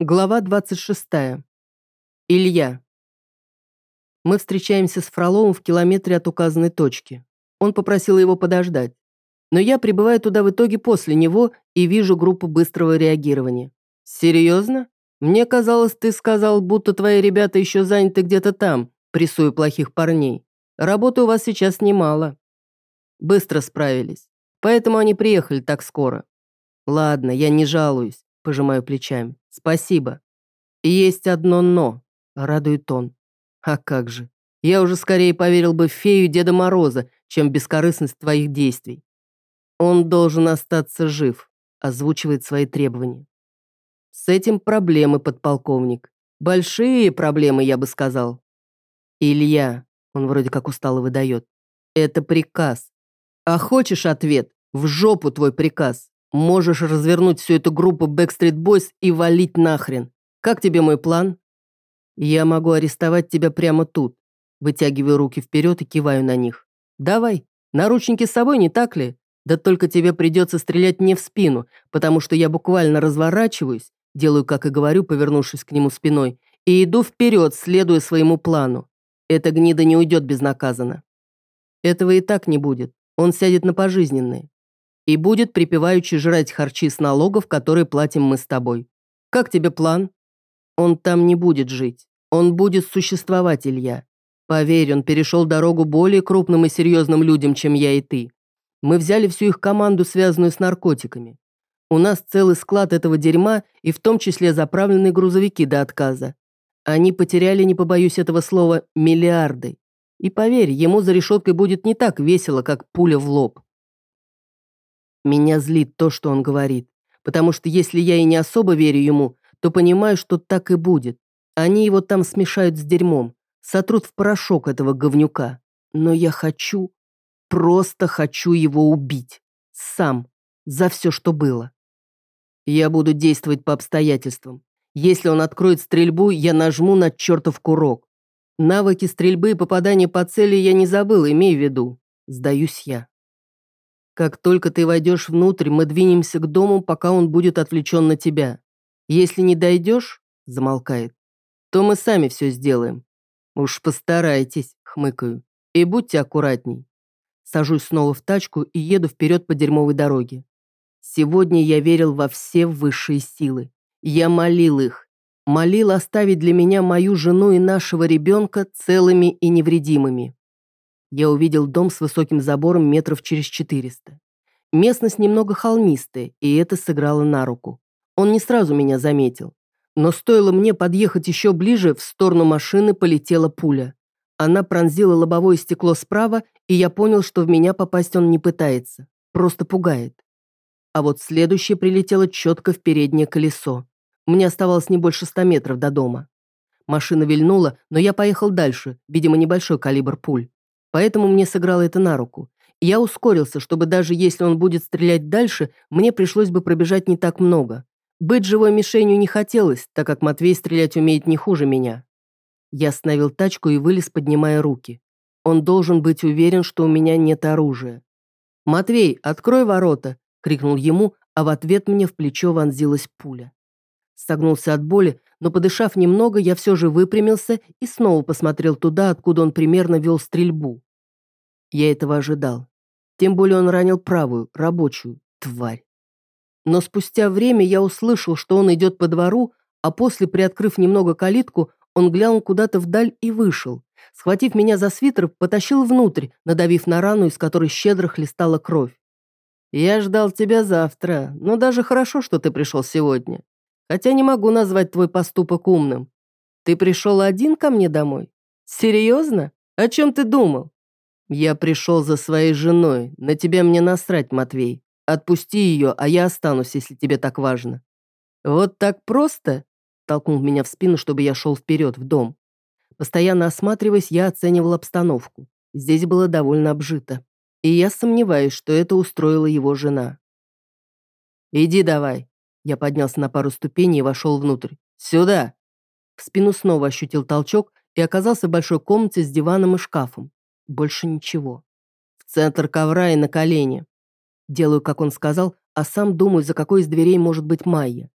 Глава 26. Илья. Мы встречаемся с Фроловым в километре от указанной точки. Он попросил его подождать. Но я прибываю туда в итоге после него и вижу группу быстрого реагирования. «Серьезно? Мне казалось, ты сказал, будто твои ребята еще заняты где-то там, прессуя плохих парней. Работы у вас сейчас немало». Быстро справились. Поэтому они приехали так скоро. Ладно, я не жалуюсь, пожимаю плечами. «Спасибо. Есть одно «но», — радует он. А как же. Я уже скорее поверил бы в фею Деда Мороза, чем в бескорыстность твоих действий. Он должен остаться жив, озвучивает свои требования. С этим проблемы, подполковник. Большие проблемы, я бы сказал. Илья, он вроде как устало выдает. Это приказ. А хочешь ответ? В жопу твой приказ. Можешь развернуть всю эту группу Backstreet Boys и валить нахрен. Как тебе мой план? Я могу арестовать тебя прямо тут. Вытягиваю руки вперед и киваю на них. Давай. Наручники с собой, не так ли? Да только тебе придется стрелять не в спину, потому что я буквально разворачиваюсь, делаю, как и говорю, повернувшись к нему спиной, и иду вперед, следуя своему плану. Эта гнида не уйдет безнаказанно. Этого и так не будет. Он сядет на пожизненные и будет припеваючи жрать харчи с налогов, которые платим мы с тобой. Как тебе план? Он там не будет жить. Он будет существовать, Илья. Поверь, он перешел дорогу более крупным и серьезным людям, чем я и ты. Мы взяли всю их команду, связанную с наркотиками. У нас целый склад этого дерьма, и в том числе заправленные грузовики до отказа. Они потеряли, не побоюсь этого слова, миллиарды. И поверь, ему за решеткой будет не так весело, как пуля в лоб. Меня злит то, что он говорит, потому что если я и не особо верю ему, то понимаю, что так и будет. Они его там смешают с дерьмом, сотрут в порошок этого говнюка. Но я хочу, просто хочу его убить. Сам, за все, что было. Я буду действовать по обстоятельствам. Если он откроет стрельбу, я нажму на чертов курок. Навыки стрельбы и попадания по цели я не забыл, имей в виду. Сдаюсь я. Как только ты войдешь внутрь, мы двинемся к дому, пока он будет отвлечен на тебя. Если не дойдешь, замолкает, то мы сами все сделаем. Уж постарайтесь, хмыкаю. И будьте аккуратней. Сажусь снова в тачку и еду вперед по дерьмовой дороге. Сегодня я верил во все высшие силы. Я молил их. Молил оставить для меня мою жену и нашего ребенка целыми и невредимыми. Я увидел дом с высоким забором метров через 400. Местность немного холмистая, и это сыграло на руку. Он не сразу меня заметил. Но стоило мне подъехать еще ближе, в сторону машины полетела пуля. Она пронзила лобовое стекло справа, и я понял, что в меня попасть он не пытается. Просто пугает. А вот следующее прилетело четко в переднее колесо. Мне оставалось не больше ста метров до дома. Машина вильнула, но я поехал дальше, видимо, небольшой калибр пуль. Поэтому мне сыграло это на руку. Я ускорился, чтобы даже если он будет стрелять дальше, мне пришлось бы пробежать не так много. Быть живой мишенью не хотелось, так как Матвей стрелять умеет не хуже меня. Я остановил тачку и вылез, поднимая руки. Он должен быть уверен, что у меня нет оружия. «Матвей, открой ворота!» — крикнул ему, а в ответ мне в плечо вонзилась пуля. Согнулся от боли, но, подышав немного, я все же выпрямился и снова посмотрел туда, откуда он примерно вел стрельбу. Я этого ожидал. Тем более он ранил правую, рабочую, тварь. Но спустя время я услышал, что он идет по двору, а после, приоткрыв немного калитку, он глянул куда-то вдаль и вышел. Схватив меня за свитер, потащил внутрь, надавив на рану, из которой щедро хлестала кровь. «Я ждал тебя завтра, но даже хорошо, что ты пришел сегодня. Хотя не могу назвать твой поступок умным. Ты пришел один ко мне домой? Серьезно? О чем ты думал? Я пришел за своей женой. На тебя мне насрать, Матвей. Отпусти ее, а я останусь, если тебе так важно. Вот так просто? Толкнул меня в спину, чтобы я шел вперед, в дом. Постоянно осматриваясь, я оценивал обстановку. Здесь было довольно обжито. И я сомневаюсь, что это устроила его жена. «Иди давай», я поднялся на пару ступеней и вошел внутрь. «Сюда!» В спину снова ощутил толчок и оказался в большой комнате с диваном и шкафом. Больше ничего. В центр ковра и на колени. Делаю, как он сказал, а сам думаю, за какой из дверей может быть Майя.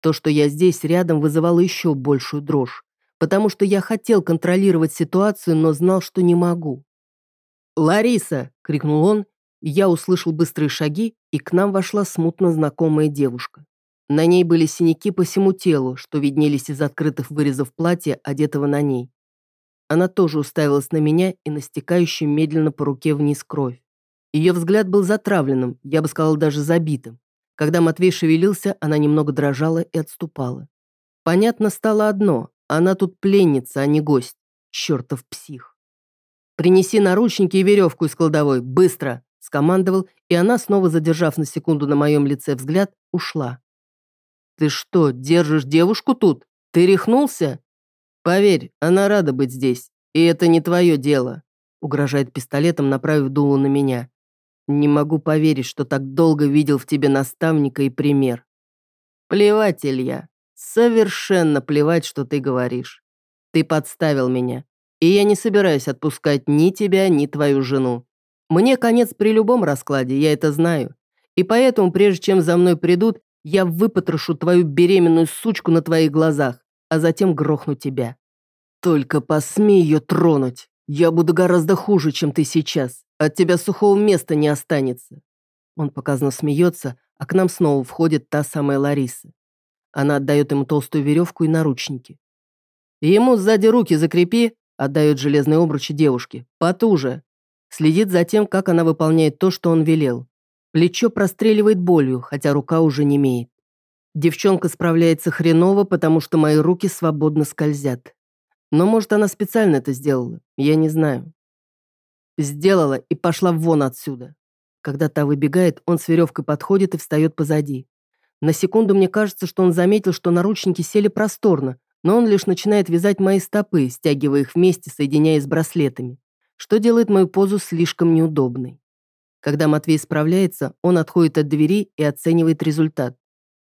То, что я здесь рядом, вызывало еще большую дрожь, потому что я хотел контролировать ситуацию, но знал, что не могу. «Лариса!» — крикнул он, я услышал быстрые шаги, и к нам вошла смутно знакомая девушка. На ней были синяки по всему телу, что виднелись из открытых вырезов платья, одетого на ней. Она тоже уставилась на меня и на стекающую медленно по руке вниз кровь. Ее взгляд был затравленным, я бы сказал, даже забитым. Когда Матвей шевелился, она немного дрожала и отступала. Понятно стало одно, она тут пленница, а не гость. Чертов псих. «Принеси наручники и веревку из кладовой, быстро!» скомандовал, и она, снова задержав на секунду на моем лице взгляд, ушла. «Ты что, держишь девушку тут? Ты рехнулся?» «Поверь, она рада быть здесь, и это не твое дело», угрожает пистолетом, направив дуло на меня. «Не могу поверить, что так долго видел в тебе наставника и пример». «Плевать, Илья, совершенно плевать, что ты говоришь. Ты подставил меня, и я не собираюсь отпускать ни тебя, ни твою жену. Мне конец при любом раскладе, я это знаю. И поэтому, прежде чем за мной придут, я выпотрошу твою беременную сучку на твоих глазах, а затем грохну тебя. Только посмей ее тронуть. Я буду гораздо хуже, чем ты сейчас. От тебя сухого места не останется. Он показано смеется, а к нам снова входит та самая Лариса. Она отдает ему толстую веревку и наручники. Ему сзади руки закрепи, отдает железные обручи девушке. Потуже. Следит за тем, как она выполняет то, что он велел. Плечо простреливает болью, хотя рука уже не имеет. Девчонка справляется хреново, потому что мои руки свободно скользят. Но, может, она специально это сделала, я не знаю. Сделала и пошла вон отсюда. Когда та выбегает, он с веревкой подходит и встает позади. На секунду мне кажется, что он заметил, что наручники сели просторно, но он лишь начинает вязать мои стопы, стягивая их вместе, соединяя с браслетами, что делает мою позу слишком неудобной. Когда Матвей справляется, он отходит от двери и оценивает результат.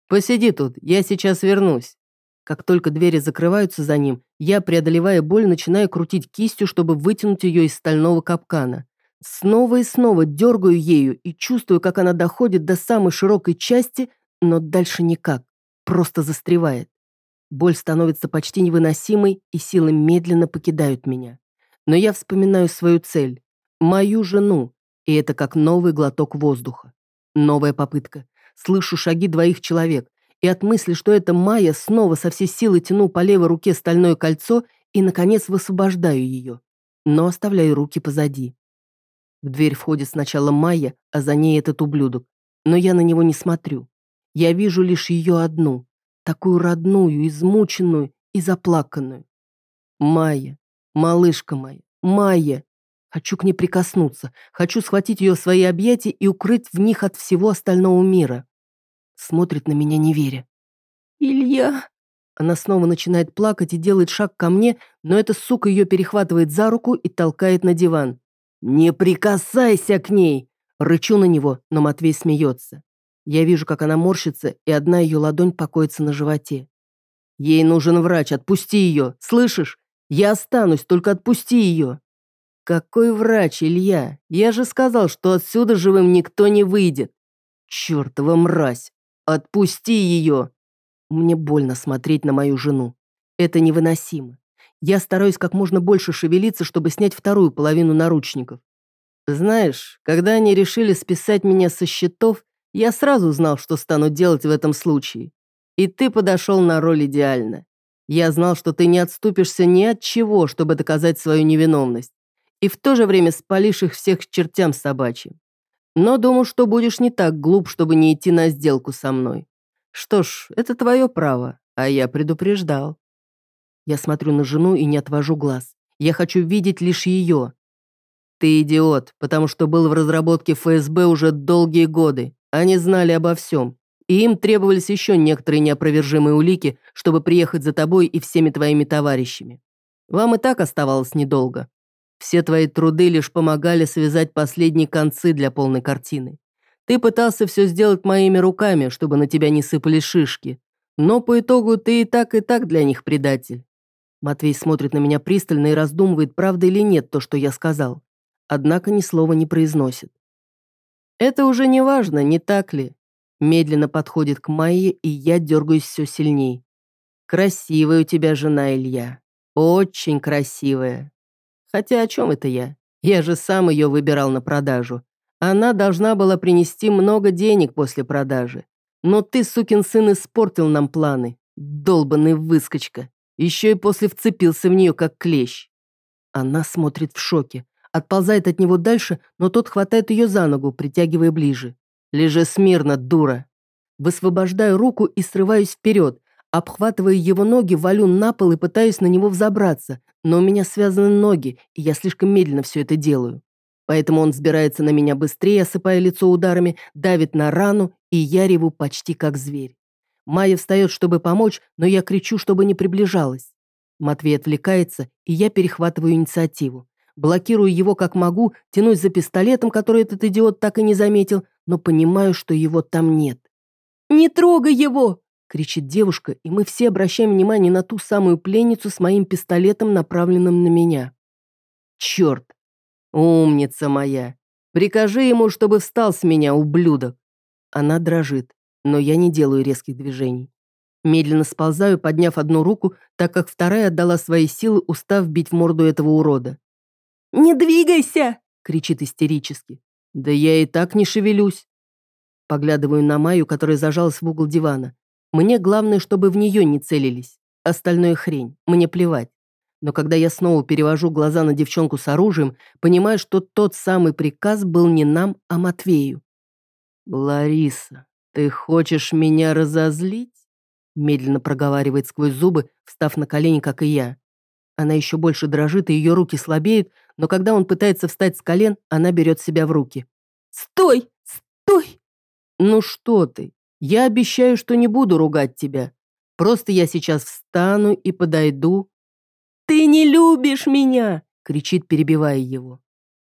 «Посиди тут, я сейчас вернусь». Как только двери закрываются за ним, я, преодолевая боль, начинаю крутить кистью, чтобы вытянуть ее из стального капкана. Снова и снова дергаю ею и чувствую, как она доходит до самой широкой части, но дальше никак, просто застревает. Боль становится почти невыносимой, и силы медленно покидают меня. Но я вспоминаю свою цель. Мою жену, и это как новый глоток воздуха. Новая попытка. Слышу шаги двоих человек. И от мысли, что это Майя, снова со всей силы тяну по левой руке стальное кольцо и, наконец, высвобождаю ее. Но оставляю руки позади. В дверь входит сначала Майя, а за ней этот ублюдок. Но я на него не смотрю. Я вижу лишь ее одну. Такую родную, измученную и заплаканную. Майя, малышка моя, Майя, Хочу к ней прикоснуться, хочу схватить ее в свои объятия и укрыть в них от всего остального мира. Смотрит на меня, не веря. «Илья...» Она снова начинает плакать и делает шаг ко мне, но эта сука ее перехватывает за руку и толкает на диван. «Не прикасайся к ней!» Рычу на него, но Матвей смеется. Я вижу, как она морщится, и одна ее ладонь покоится на животе. «Ей нужен врач, отпусти ее, слышишь? Я останусь, только отпусти ее!» «Какой врач, Илья? Я же сказал, что отсюда живым никто не выйдет. Чёртова мразь! Отпусти ее!» Мне больно смотреть на мою жену. Это невыносимо. Я стараюсь как можно больше шевелиться, чтобы снять вторую половину наручников. Знаешь, когда они решили списать меня со счетов, я сразу знал, что стану делать в этом случае. И ты подошел на роль идеально. Я знал, что ты не отступишься ни от чего, чтобы доказать свою невиновность и в то же время спалишь их всех к чертям собачьим. Но думал, что будешь не так глуп, чтобы не идти на сделку со мной. Что ж, это твое право, а я предупреждал. Я смотрю на жену и не отвожу глаз. Я хочу видеть лишь ее. Ты идиот, потому что был в разработке ФСБ уже долгие годы. Они знали обо всем. И им требовались еще некоторые неопровержимые улики, чтобы приехать за тобой и всеми твоими товарищами. Вам и так оставалось недолго. Все твои труды лишь помогали связать последние концы для полной картины. Ты пытался все сделать моими руками, чтобы на тебя не сыпали шишки. Но по итогу ты и так, и так для них предатель. Матвей смотрит на меня пристально и раздумывает, правда или нет то, что я сказал. Однако ни слова не произносит. Это уже не важно, не так ли? Медленно подходит к Майе, и я дергаюсь все сильней. Красивая у тебя жена, Илья. Очень красивая. Хотя о чем это я? Я же сам ее выбирал на продажу. Она должна была принести много денег после продажи. Но ты, сукин сын, испортил нам планы. Долбанный выскочка. Еще и после вцепился в нее, как клещ. Она смотрит в шоке. Отползает от него дальше, но тот хватает ее за ногу, притягивая ближе. «Лежи смирно, дура!» Высвобождаю руку и срываюсь вперед. Обхватывая его ноги, валю на пол и пытаюсь на него взобраться, но у меня связаны ноги, и я слишком медленно все это делаю. Поэтому он взбирается на меня быстрее, осыпая лицо ударами, давит на рану, и я реву почти как зверь. Майя встает, чтобы помочь, но я кричу, чтобы не приближалась. Матвей отвлекается, и я перехватываю инициативу. Блокирую его как могу, тянусь за пистолетом, который этот идиот так и не заметил, но понимаю, что его там нет. «Не трогай его!» Кричит девушка, и мы все обращаем внимание на ту самую пленницу с моим пистолетом, направленным на меня. Черт! Умница моя! Прикажи ему, чтобы встал с меня, ублюдок! Она дрожит, но я не делаю резких движений. Медленно сползаю, подняв одну руку, так как вторая отдала свои силы, устав бить в морду этого урода. «Не двигайся!» — кричит истерически. «Да я и так не шевелюсь». Поглядываю на Майю, которая зажалась в угол дивана. Мне главное, чтобы в нее не целились. Остальное хрень, мне плевать. Но когда я снова перевожу глаза на девчонку с оружием, понимаю, что тот самый приказ был не нам, а Матвею. «Лариса, ты хочешь меня разозлить?» Медленно проговаривает сквозь зубы, встав на колени, как и я. Она еще больше дрожит, и ее руки слабеют, но когда он пытается встать с колен, она берет себя в руки. «Стой! Стой!» «Ну что ты? Я обещаю, что не буду ругать тебя. Просто я сейчас встану и подойду». «Ты не любишь меня!» — кричит, перебивая его.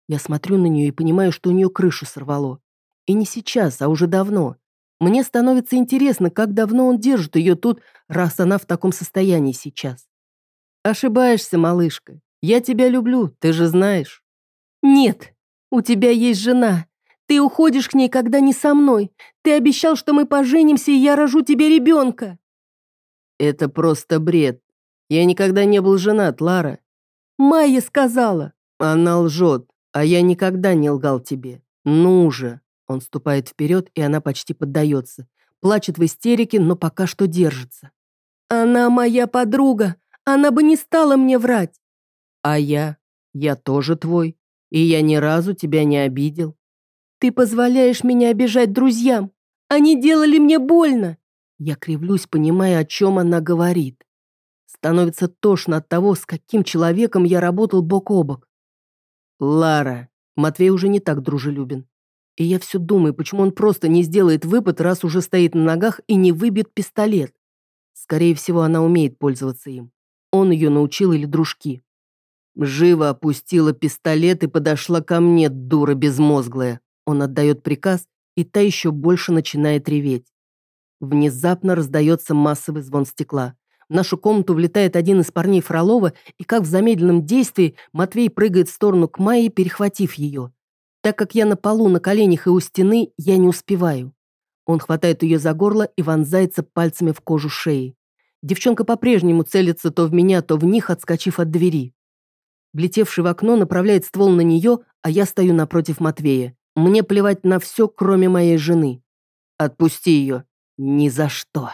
Я смотрю на нее и понимаю, что у нее крышу сорвало. И не сейчас, а уже давно. Мне становится интересно, как давно он держит ее тут, раз она в таком состоянии сейчас. Ошибаешься, малышка. Я тебя люблю, ты же знаешь. Нет, у тебя есть жена, ты уходишь к ней, когда не со мной. Ты обещал, что мы поженимся, и я рожу тебе ребенка». «Это просто бред. Я никогда не был женат, Лара». «Майя сказала». «Она лжет, а я никогда не лгал тебе. Ну же». Он ступает вперед, и она почти поддается. Плачет в истерике, но пока что держится. «Она моя подруга. Она бы не стала мне врать». «А я? Я тоже твой. И я ни разу тебя не обидел. Ты позволяешь меня обижать друзьям. Они делали мне больно. Я кривлюсь, понимая, о чем она говорит. Становится тошно от того, с каким человеком я работал бок о бок. Лара. Матвей уже не так дружелюбен. И я все думаю, почему он просто не сделает выпад, раз уже стоит на ногах и не выбьет пистолет. Скорее всего, она умеет пользоваться им. Он ее научил или дружки. Живо опустила пистолет и подошла ко мне, дура безмозглая. Он отдает приказ, и та еще больше начинает реветь. Внезапно раздается массовый звон стекла. В нашу комнату влетает один из парней Фролова, и как в замедленном действии Матвей прыгает в сторону к Майе, перехватив ее. Так как я на полу, на коленях и у стены, я не успеваю. Он хватает ее за горло и вонзается пальцами в кожу шеи. Девчонка по-прежнему целится то в меня, то в них, отскочив от двери. Влетевший в окно направляет ствол на нее, а я стою напротив Матвея. Мне плевать на все, кроме моей жены. Отпусти ее. Ни за что.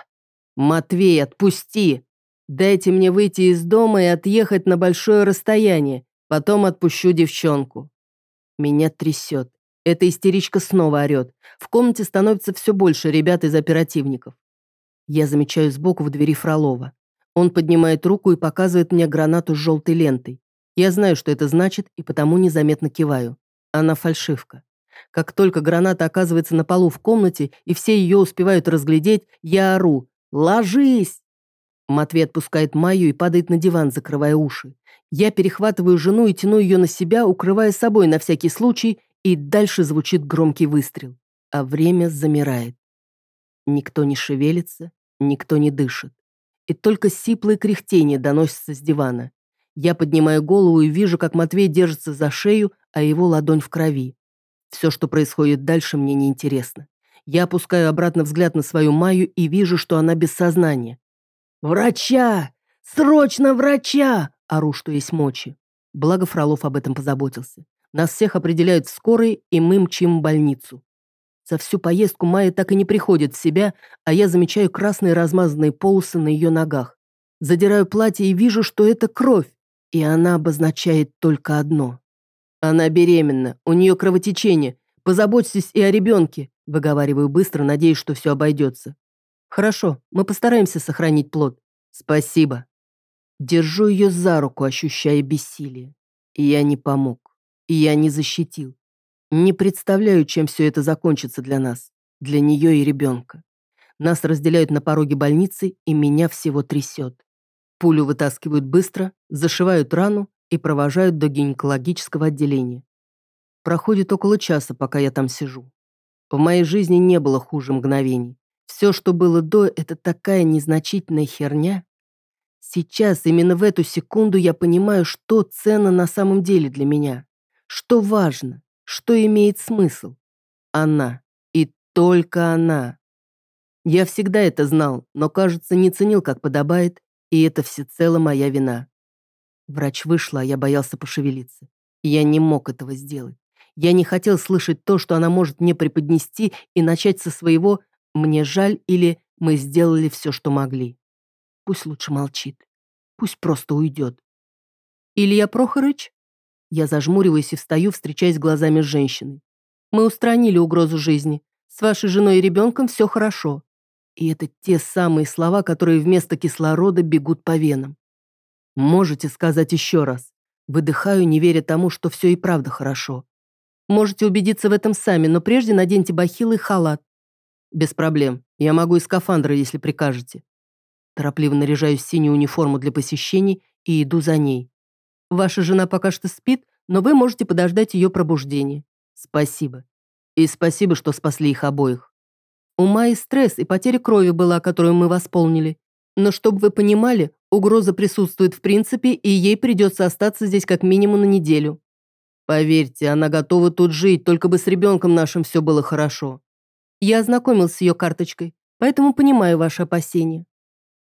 Матвей, отпусти. Дайте мне выйти из дома и отъехать на большое расстояние. Потом отпущу девчонку. Меня трясет. Эта истеричка снова орет. В комнате становится все больше ребят из оперативников. Я замечаю сбоку в двери Фролова. Он поднимает руку и показывает мне гранату с желтой лентой. Я знаю, что это значит, и потому незаметно киваю. Она фальшивка. Как только граната оказывается на полу в комнате, и все ее успевают разглядеть, я ору «Ложись!». Матвей отпускает Майю и падает на диван, закрывая уши. Я перехватываю жену и тяну ее на себя, укрывая собой на всякий случай, и дальше звучит громкий выстрел. А время замирает. Никто не шевелится, никто не дышит. И только сиплые кряхтения доносятся с дивана. Я поднимаю голову и вижу, как Матвей держится за шею, а его ладонь в крови. Все, что происходит дальше, мне не интересно. Я опускаю обратно взгляд на свою Майю и вижу, что она без сознания. «Врача! Срочно врача!» – ору, что есть мочи. Благо Фролов об этом позаботился. Нас всех определяют в скорой, и мы мчим в больницу. За всю поездку Майя так и не приходит в себя, а я замечаю красные размазанные полосы на ее ногах. Задираю платье и вижу, что это кровь, и она обозначает только одно. Она беременна, у нее кровотечение. Позаботьтесь и о ребенке, выговариваю быстро, надеясь, что все обойдется. Хорошо, мы постараемся сохранить плод. Спасибо. Держу ее за руку, ощущая бессилие. Я не помог. Я не защитил. Не представляю, чем все это закончится для нас, для нее и ребенка. Нас разделяют на пороге больницы, и меня всего трясет. Пулю вытаскивают быстро, зашивают рану и провожают до гинекологического отделения. Проходит около часа, пока я там сижу. В моей жизни не было хуже мгновений. Все, что было до, это такая незначительная херня. Сейчас, именно в эту секунду, я понимаю, что ценно на самом деле для меня, что важно. Что имеет смысл? Она. И только она. Я всегда это знал, но, кажется, не ценил, как подобает, и это всецело моя вина. Врач вышла, а я боялся пошевелиться. Я не мог этого сделать. Я не хотел слышать то, что она может мне преподнести, и начать со своего «мне жаль» или «мы сделали все, что могли». Пусть лучше молчит. Пусть просто уйдет. Илья Прохорыч? Я зажмуриваюсь и встаю, встречаясь глазами с женщиной. Мы устранили угрозу жизни. С вашей женой и ребенком все хорошо. И это те самые слова, которые вместо кислорода бегут по венам. Можете сказать еще раз. Выдыхаю, не веря тому, что все и правда хорошо. Можете убедиться в этом сами, но прежде наденьте бахилы и халат. Без проблем. Я могу и скафандра, если прикажете. Торопливо наряжаю синюю униформу для посещений и иду за ней. Ваша жена пока что спит, но вы можете подождать ее пробуждения. Спасибо. И спасибо, что спасли их обоих. У Майи стресс и потеря крови была, которую мы восполнили. Но чтобы вы понимали, угроза присутствует в принципе, и ей придется остаться здесь как минимум на неделю. Поверьте, она готова тут жить, только бы с ребенком нашим все было хорошо. Я ознакомился с ее карточкой, поэтому понимаю ваши опасения.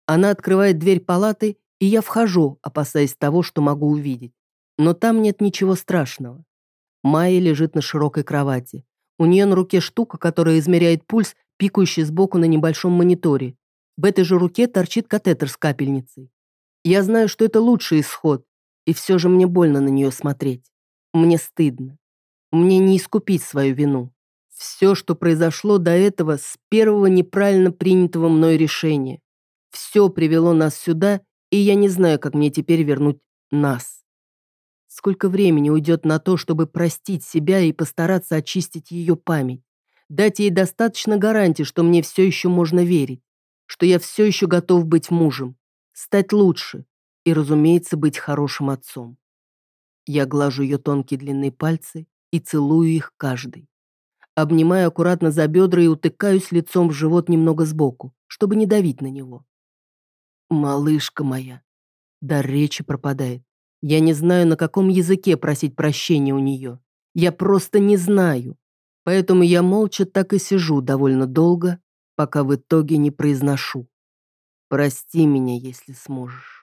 Она открывает дверь палаты и я вхожу, опасаясь того, что могу увидеть. Но там нет ничего страшного. Майя лежит на широкой кровати. У нее на руке штука, которая измеряет пульс, пикающий сбоку на небольшом мониторе. В этой же руке торчит катетер с капельницей. Я знаю, что это лучший исход, и все же мне больно на нее смотреть. Мне стыдно. Мне не искупить свою вину. Все, что произошло до этого, с первого неправильно принятого мной решения. Все привело нас сюда, и я не знаю, как мне теперь вернуть нас. Сколько времени уйдет на то, чтобы простить себя и постараться очистить ее память, дать ей достаточно гарантий, что мне все еще можно верить, что я все еще готов быть мужем, стать лучше и, разумеется, быть хорошим отцом. Я глажу ее тонкие длинные пальцы и целую их каждый. Обнимаю аккуратно за бедра и утыкаюсь лицом в живот немного сбоку, чтобы не давить на него. «Малышка моя». Дар речи пропадает. Я не знаю, на каком языке просить прощения у нее. Я просто не знаю. Поэтому я молча так и сижу довольно долго, пока в итоге не произношу. Прости меня, если сможешь.